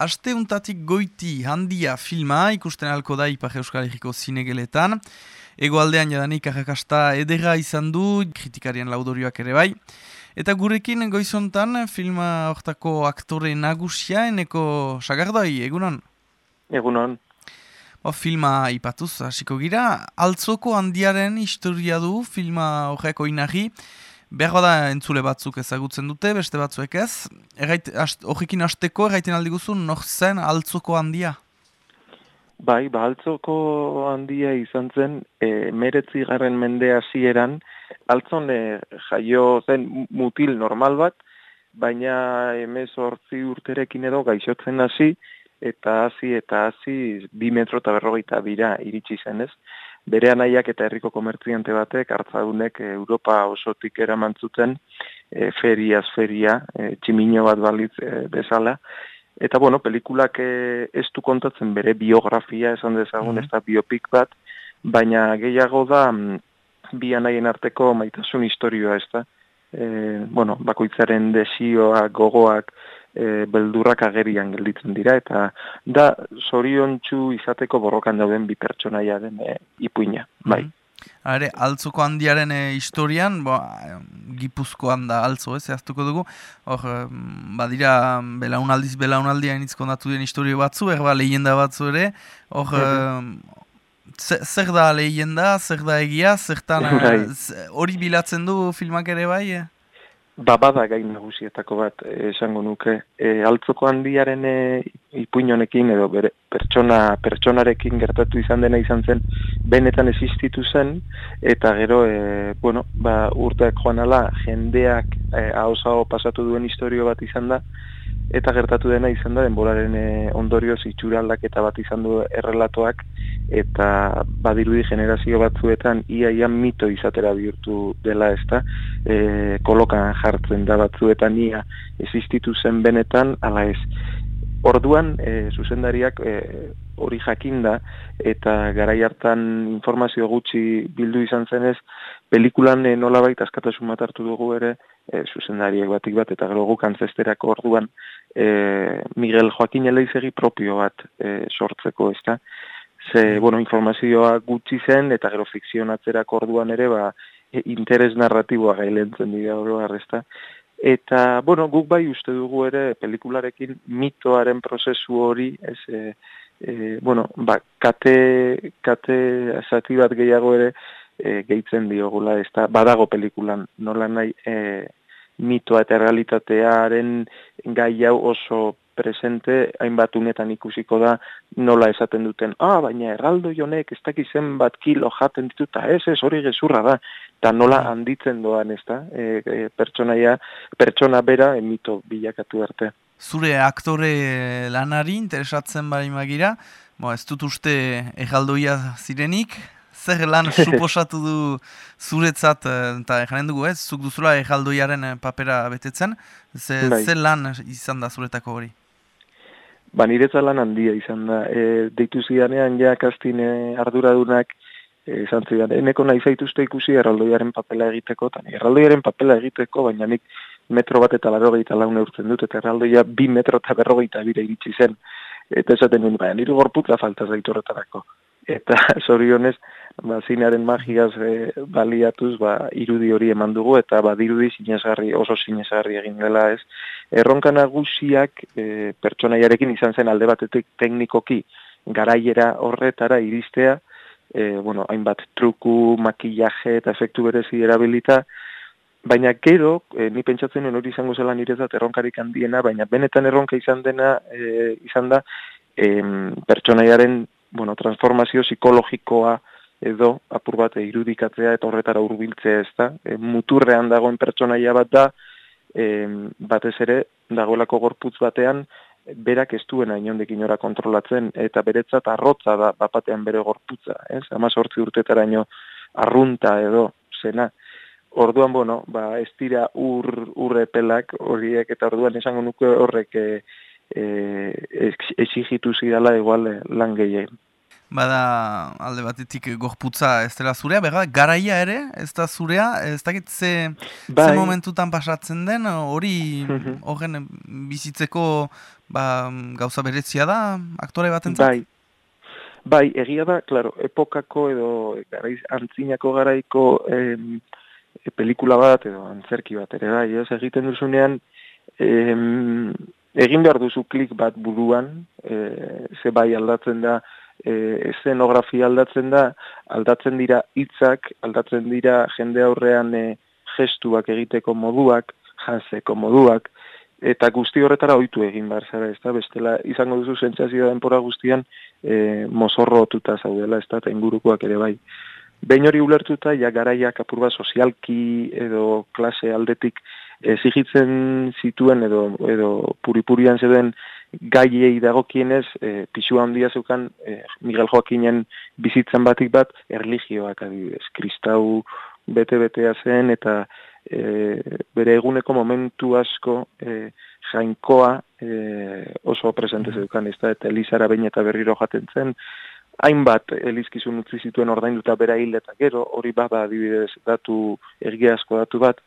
Asteuntatik goiti handia filma ikusten alko da Ipar Euskal Herriko zinegeletan. Ego aldean jadanik arrakasta edera izan du, kritikarien laudorioak ere bai. Eta gurekin goizontan filma hortako aktore nagusia eneko sagardoi, egunon? Egunon. Ba, filma ipatuz, hasiko gira. Altzoko handiaren historia du filma horreko inari. Behar da entzule batzuk ezagutzen dute, beste batzuek ez. Horrekin hasteko erraiten aldi guzu, nor zen altzoko handia? Bai, ba, altzoko handia izan zen, e, meretzi garren mende hasieran altzon e, jaio zen mutil normal bat, baina emez hortzi urterekin edo gaixotzen hasi, eta hasi eta hasi bi metro eta berrogeita bira iritsi zen ez bere anaiak eta herriko komertziante batek hartzadunek eh, Europa osotik eraman zuten e, feriaz feria, e, tximino bat balitz bezala. Eta bueno, pelikulak ez du kontatzen bere biografia esan dezagun mm ez da biopik bat, baina gehiago da mm, bi anaien arteko maitasun historioa ez da. E, bueno, bakoitzaren desioak, gogoak, e, beldurrak agerian gelditzen dira, eta da zorion izateko borrokan dauden bi pertsonaia den e, ipuina, bai. Mm Are, altzuko handiaren e, historian, bo, gipuzkoan da altzo, ez, zehaztuko dugu, hor, badira, belaunaldiz, belaunaldia initzko datu den historio batzu, erba lehenda batzu ere, hor, zer da lehenda, zer da egia, zertan, bai. hori bilatzen du filmak ere bai, eh? Babada gain nagusietako bat eh, esango nuke. E, altzoko handiaren e, ipuinonekin edo bere, pertsona, pertsonarekin gertatu izan dena izan zen benetan existitu zen eta gero e, bueno, ba, urteak joan ala jendeak e, pasatu duen historio bat izan da eta gertatu dena izan da denboraren e, ondorioz itxura aldaketa bat izan du errelatoak eta badirudi generazio batzuetan iaia mito izatera bihurtu dela ezta e, kolokan jartzen da batzuetan ia existitu zen benetan ala ez Orduan, e, zuzendariak e, hori jakinda eta garai hartan informazio gutxi bildu izan zenez, pelikulan e, nola baita askatasun bat hartu dugu ere, e, zuzendariak batik bat, eta gero guk antzesterako orduan, e, Miguel Joaquin Eleizegi propio bat e, sortzeko, ez da? Ze, bueno, informazioa gutxi zen, eta gero fikzionatzerako orduan ere, ba, e, interes narratiboa gailentzen dira oro arresta. Eta, bueno, guk bai uste dugu ere pelikularekin mitoaren prozesu hori, ez, e, e, bueno, ba, kate, kate azati bat gehiago ere e, gehitzen diogula, ez da, badago pelikulan, nola nahi e, mitoa eta realitatearen gai hau oso presente, hainbat unetan ikusiko da nola esaten duten, ah, baina erraldo jonek ez dakizen bat kilo jaten dituta, ez, ez, hori gezurra da, eta nola mm. handitzen doan, ez da, e, e, pertsonaia, pertsona bera emito bilakatu arte. Zure aktore lanari interesatzen bari magira, Bo, ez dut uste egaldoia zirenik, zer lan suposatu du zuretzat, eh, eta janen dugu ez, zuk duzula egaldoiaren eh, papera betetzen, ze, bai. zer lan izan da zuretako hori? Ba, niretza lan handia izan da. E, deitu zidanean ja kastin arduradunak e, izan zidan. Eneko nahi zaituzte ikusi erraldoiaren papela egiteko, eta erraldoiaren papela egiteko, baina nik metro bat eta larrogeita laun eurtzen dut, eta erraldoia bi metro eta berrogeita bire iritsi zen. Eta esaten nuen, baina nire gorputza falta zaitu horretarako. Eta zorionez, ba, zinearen magiaz e, baliatuz, ba, irudi hori eman dugu, eta badirudi sinesgarri, oso sinesgarri egin dela ez. Erronka nagusiak e, pertsonaiarekin izan zen alde batetik teknikoki garaiera horretara iristea, e, bueno, hainbat truku, makillaje eta efektu berezi erabilita, baina gero, e, ni pentsatzen hori izango zela nirezat erronkarik handiena, baina benetan erronka izan dena, e, izan da, e, pertsonaiaren, bueno, transformazio psikologikoa edo apur bat irudikatzea eta horretara hurbiltzea ez da. E, muturrean dagoen pertsonaia bat da, e, batez ere dagoelako gorputz batean berak ez duena inondik inora kontrolatzen eta beretzat arrotza da bapatean bere gorputza, ez? Ama sortzi urtetara ino arrunta edo zena. Orduan, bueno, ba, ez dira ur, urrepelak horiek eta orduan esango nuke horrek e, e, exigitu zidala igual lan gehien. bada alde batetik gorputza ez dela zurea, berra, garaia ere, ez da zurea, ez dakit ze, bai. ze momentutan pasatzen den, hori mhm. horren bizitzeko ba, gauza berezia da, aktore bat entzat? Bai. Bai, egia da, claro, epokako edo garaiz, antzinako garaiko em, pelikula bat edo antzerki bat ere bai, ez egiten duzunean em, egin behar duzu klik bat buruan, e, ze bai aldatzen da, e, eszenografia aldatzen da, aldatzen dira hitzak, aldatzen dira jende aurrean e, gestuak egiteko moduak, jantzeko moduak, eta guzti horretara ohitu egin behar zara, ez da, bestela izango duzu sentsazioa denpora guztian e, mozorro otuta zaudela, ez da, ingurukoak ere bai. Behin hori ulertuta, ja garaiak apurba sozialki edo klase aldetik ezigitzen zituen edo, edo puripurian zeuden gaiei dagokienez, e, pixua handia zeukan e, Miguel Joaquinen bizitzan batik bat erligioak adibidez. Kristau bete-betea zen eta e, bere eguneko momentu asko e, jainkoa e, oso presente zeukan, ez da, eta Elizara bain eta berriro jaten zen, hainbat elizkizun utzi zituen ordainduta bera hil eta gero, hori bada adibidez datu ergiazko datu bat,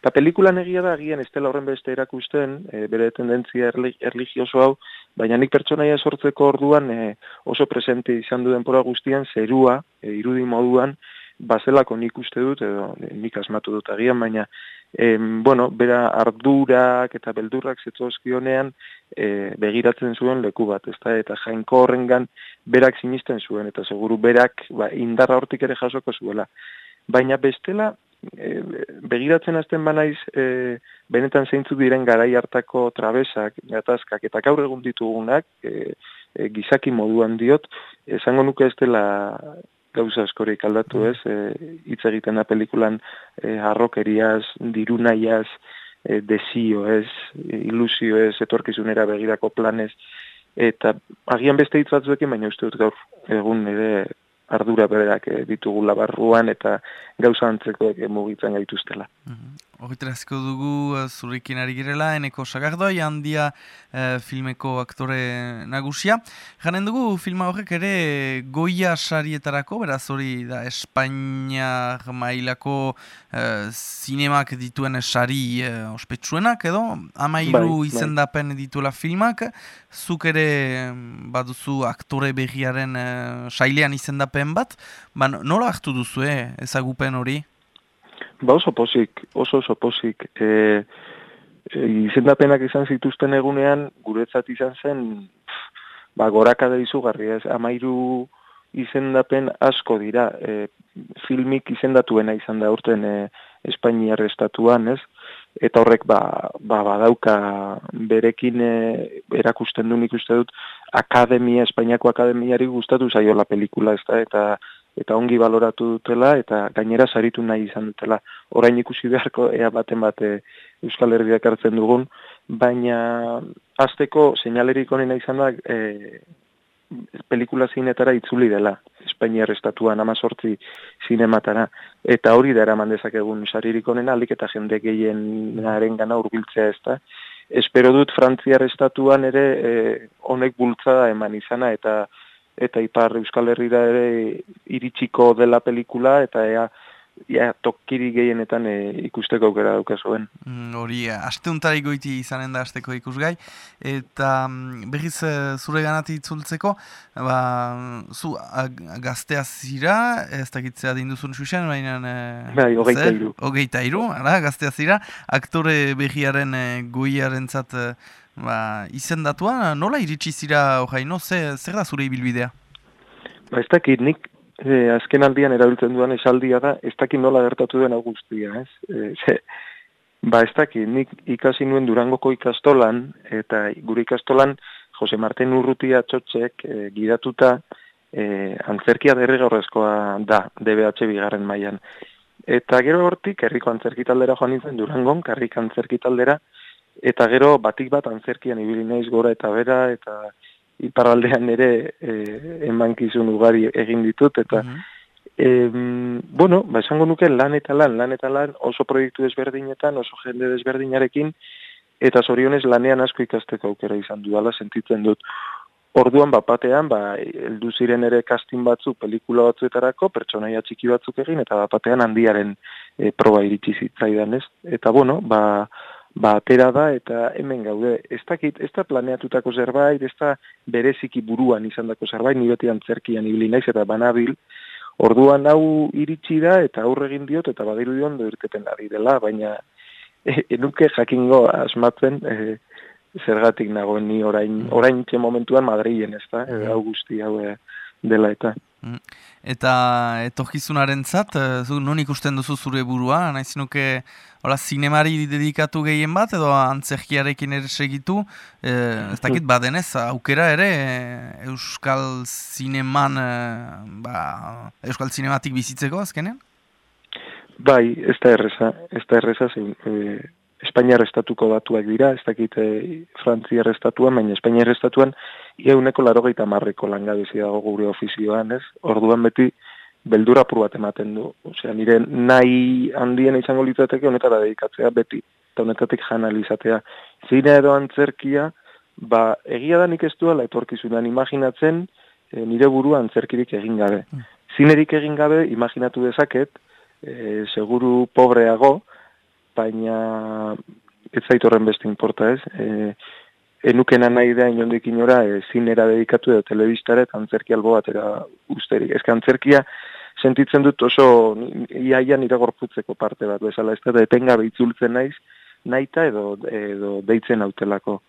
Eta pelikulan egia da, agian ez dela horren beste erakusten, e, bere tendentzia erligioso hau, baina nik pertsonaia sortzeko orduan e, oso presente izan du denpora guztian, zerua, e, irudi moduan, bazelako nik uste dut, edo nik asmatu dut agian, baina, e, bueno, bera ardurak eta beldurrak zetozkionean e, begiratzen zuen leku bat, ezta? eta jainko horrengan berak sinisten zuen, eta seguru berak ba, indarra hortik ere jasoko zuela. Baina bestela, e, begiratzen hasten banaiz e, benetan zeintzuk diren garai hartako trabesak, gatazkak eta gaur egun ditugunak e, e, gizaki moduan diot, esango nuke ez dela gauza askorik aldatu ez, e, hitz egiten da pelikulan e, harrokeriaz, dirunaiaz, e, desio ez, ilusio ez, etorkizunera begirako planez, eta agian beste hitz batzuekin, baina uste dut gaur egun ere ardura berak eh, ditugula barruan eta gauza antzekoek mugitzen gaituztela. Horretrazko dugu uh, zurekin ari girela, eneko sagardoi, handia uh, filmeko aktore nagusia. Janen dugu filma horrek ere goia sarietarako, beraz hori da Espainia mailako zinemak dituen sari uh, ospetsuenak edo, amairu bai, bai. izendapen bai. dituela filmak, zuk ere mm, baduzu aktore behiaren uh, sailean izendapen bat, ba, nola hartu duzu ezagupen hori? Ba oso posik, oso oso posik. E, e, izendapenak izan zituzten egunean, guretzat izan zen, ba, gorakada izugarri, ez, amairu izendapen asko dira, e, filmik izendatuena izan da urten e, Espainiar estatuan, ez, eta horrek ba, ba, badauka berekin e, erakusten du nik uste dut akademia, Espainiako akademiari gustatu zaiola pelikula, ez da, eta eta ongi baloratu dutela eta gainera saritu nahi izan dutela. Orain ikusi beharko ea baten bate Euskal Herriak hartzen dugun, baina azteko seinalerik honena izan da e, pelikula zinetara itzuli dela, Espainiar estatuan amazortzi zinematara, eta hori da eraman dezakegun saririk honena, alik eta jende gehien garen gana urbiltzea ez da. Espero dut Frantziar estatuan ere e, honek bultzada eman izana, eta eta ipar Euskal Herrira ere iritsiko dela pelikula eta ea ja, tokiri gehienetan e, ikusteko aukera daukazuen. Mm, hori, mm, aste goiti izanen da asteko ikusgai, eta mm, berriz e, zure ganati itzultzeko, ba, zu gaztea zira, ez dakitzea dinduzun xuxen, baina... Bai, hogeita iru. Hogeita iru, gaztea zira, aktore behiaren e, goiaren zat, ba, izendatua, nola iritsi zira no? Ze, zer da zure ibilbidea? Ba, ez dakit, nik e, azken aldian erabiltzen duan esaldia da, ez dakit nola gertatu den augustia, ez? E, ze, ba, ez dakit, nik ikasi nuen Durangoko ikastolan, eta gure ikastolan Jose Marten Urrutia txotxek e, gidatuta e, antzerkia derregorrezkoa da, DBH bigarren mailan. Eta gero hortik, herriko antzerkitaldera joan nintzen Durangon, karrik antzerkitaldera, eta gero batik bat antzerkian ibili naiz gora eta bera eta iparraldean ere e, emankizun ugari egin ditut eta mm bueno, ba esango nuke lan eta lan, lan eta lan oso proiektu desberdinetan, oso jende desberdinarekin eta zorionez lanean asko ikasteko aukera izan dudala sentitzen dut. Orduan bapatean, ba, eldu ziren ere kastin batzu pelikula batzuetarako, pertsonaia txiki batzuk egin, eta bapatean handiaren e, proba iritsi zitzaidan ez. Eta bueno, ba, ba, atera da, eta hemen gaude, ez dakit, ez da planeatutako zerbait, ez da bereziki buruan izan dako zerbait, ni beti antzerkian ibili naiz, eta banabil, orduan hau iritsi da, eta aurre egin diot, eta badiru dion irteten ari dela, baina e, enuke jakingo asmatzen, e, zergatik nago ni orain mm. orain momentuan Madrilen, ez da, mm. hau guzti hau eh, dela eta. Mm. Eta etorkizunaren zat, eh, zu non ikusten duzu zure burua, nahi zinuke hola, zinemari dedikatu gehien bat, edo antzerkiarekin ere segitu, e, ez dakit mm. badenez, aukera ere Euskal Zineman, ba, Euskal Zinematik bizitzeko azkenean? Bai, ez da erreza, ez da erreza, Espainiar estatuko batuak dira, ez dakit e, Frantziar estatuan, baina Espainiar estatuan ieuneko laro gaita marreko langabezi dago gure ofizioan, ez? Orduan beti beldura bat ematen du. Osea, nire nahi handien izango litzateke honetara dedikatzea beti, eta honetatik janalizatea. Zine edo antzerkia, ba, egia da nik ez duela etorkizunan imaginatzen e, nire burua antzerkirik egin gabe. Mm. Zinerik egin gabe, imaginatu dezaket, e, seguru pobreago, baina ez zait horren beste importa ez. E, enukena nahi da inondik inora e, zinera dedikatu edo telebistare eta antzerki albo batera usterik. Ez antzerkia sentitzen dut oso iaian iragorputzeko parte bat bezala, ez da etenga behitzultzen naiz, naita edo, edo deitzen autelako.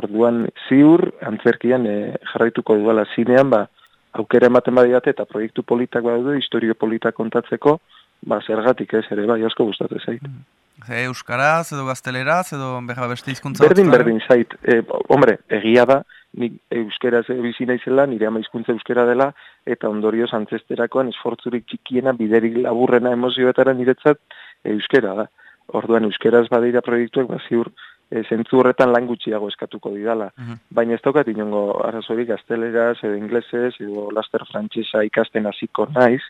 Orduan ziur antzerkian e, jarraituko duela zinean, ba, aukera ematen badiate eta proiektu politak badu, historio politak kontatzeko, ba, zergatik ez ere, bai, asko gustatu zait. Mm. Euskaraz edo gazteleraz edo beha beste hizkuntza Berdin, berdin, zait. E, hombre, egia da, nik euskaraz bizi naizela, nire ama hizkuntza euskara dela, eta ondorioz antzesterakoan esfortzurik txikiena, biderik laburrena emozioetara niretzat euskara da. Orduan euskaraz badira proiektuak, ba, ziur, e, zentzu horretan lan gutxiago eskatuko didala. Uh Baina ez daukat inongo arazorik gazteleraz, edo inglesez, edo laster frantsesa ikasten hasiko naiz,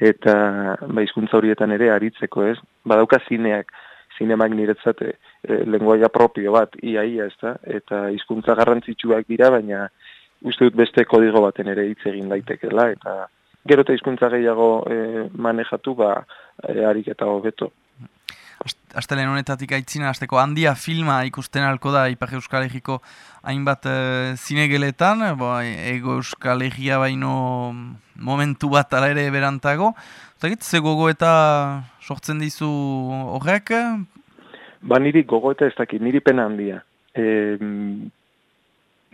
eta ba, hizkuntza horietan ere aritzeko ez. Badauka zineak, zinemak niretzat e, lenguaia propio bat, iaia ez da, eta hizkuntza garrantzitsuak dira, baina uste dut beste kodigo baten ere hitz egin daitekela, eta gero eta hizkuntza gehiago e, manejatu, ba, e, arik eta hobeto. Astelen honetatik aitzina, azteko handia filma ikusten alko da Ipar Euskal Herriko hainbat e, zinegeletan, bo, ego Euskal Herria baino momentu bat ala ere berantago. Zagit, ze gogo eta sortzen dizu horrek? Ba niri gogo eta ez dakit, niri pena handia. E,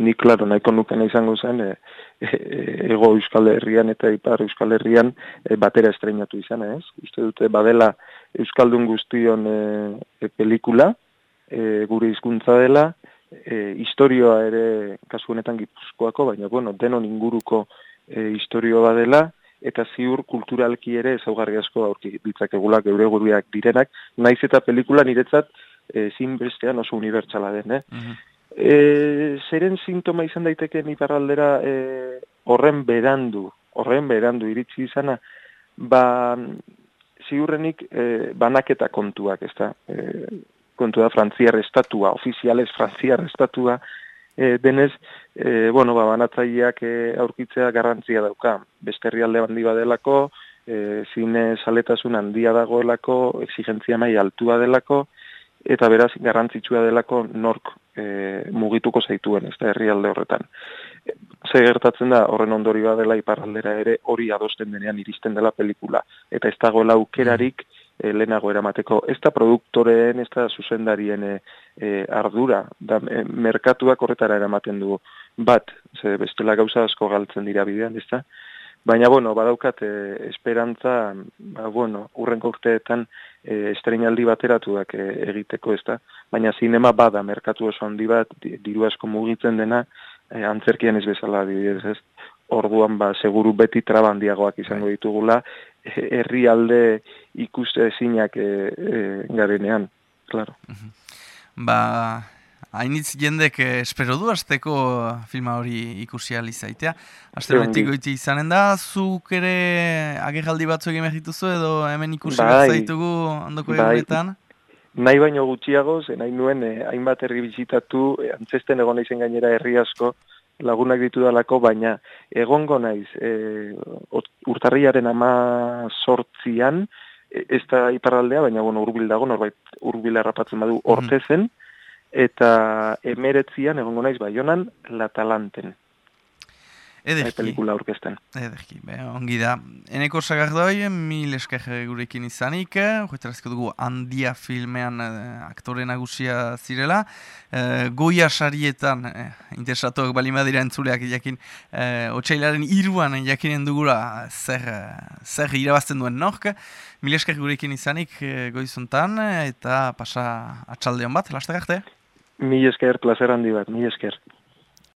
ni, klaro, nahiko nukena izango zen, e, ego Euskal Herrian eta Ipar Euskal Herrian e, batera estrenatu izan, ez? Uste dute, badela Euskaldun guztion e, e, pelikula, e, gure hizkuntza dela, e, historioa ere kasu honetan gipuzkoako, baina, bueno, denon inguruko e, historio badela, eta ziur kulturalki ere ezaugarri asko aurki ditzakegula geure guruak direnak, naiz eta pelikula niretzat e, zinbestean oso unibertsala den, eh? Mhm. E, zeren sintoma izan daiteke iparraldera e, horren berandu, horren berandu iritsi izana, ba, ziurrenik e, banaketa kontuak, ez da, e, kontu da frantziar estatua, ofiziales frantziar estatua, e, denez, e, bueno, ba, banatzaileak e, aurkitzea garrantzia dauka. Beste herrialde bandi badelako, e, zine saletasun handia dagoelako, exigentzia mai altua delako, eta beraz garrantzitsua delako nork e, mugituko zaituen, ez da herrialde horretan. Ze gertatzen da, horren ondori dela iparraldera ere hori adosten denean iristen dela pelikula. Eta ez dagoela aukerarik e, lehenago eramateko. Ez da produktoreen, ez da zuzendarien e, ardura, da e, merkatuak horretara eramaten du bat, ze bestela gauza asko galtzen dira bidean, ez da? Baina, bueno, badaukat, esperantza, ba, bueno, urrenko urteetan, e, estrenaldi bateratuak e, egiteko ez da. Baina zinema bada, merkatu oso handi bat, diru asko mugitzen dena, e, antzerkian ez bezala adibidez ez. Orduan ba, seguru beti trabandiagoak izango bai. ditugula, herrialde ikuste ezinak e, e, garenean, claro. Ba, hainitz jendek eh, espero du azteko filma hori ikusi alizaitea. Azte honetik goiti izanen da, zuk ere agerraldi batzu egin behituzu edo hemen ikusi bai, zaitugu ondoko bai. egunetan? Nahi baino gutxiago, ze nahi nuen eh, hainbat herri bizitatu, eh, antzesten egon izen gainera herri asko, lagunak ditu dalako, baina egongo naiz, e, urtarriaren ama sortzian, e, ez da iparraldea, baina bueno, urbil dago, norbait urbil errapatzen badu mhm. ortezen, eta emeretzian egongo naiz baionan latalanten. Ederki. pelikula aurkezten. Ederki, be, ongi da. Eneko sagardoi, mil esker gurekin izanik, joetarazko dugu handia filmean eh, aktore nagusia zirela. Eh, goia sarietan, eh, interesatuak bali madira entzuleak jakin, eh, otxailaren iruan jakinen dugura zer, zer irabazten duen nork. Mil esker gurekin izanik eh, goizuntan, eta pasa atxaldeon bat, lastak arte? Mil esker, placer handi bat, mil esker.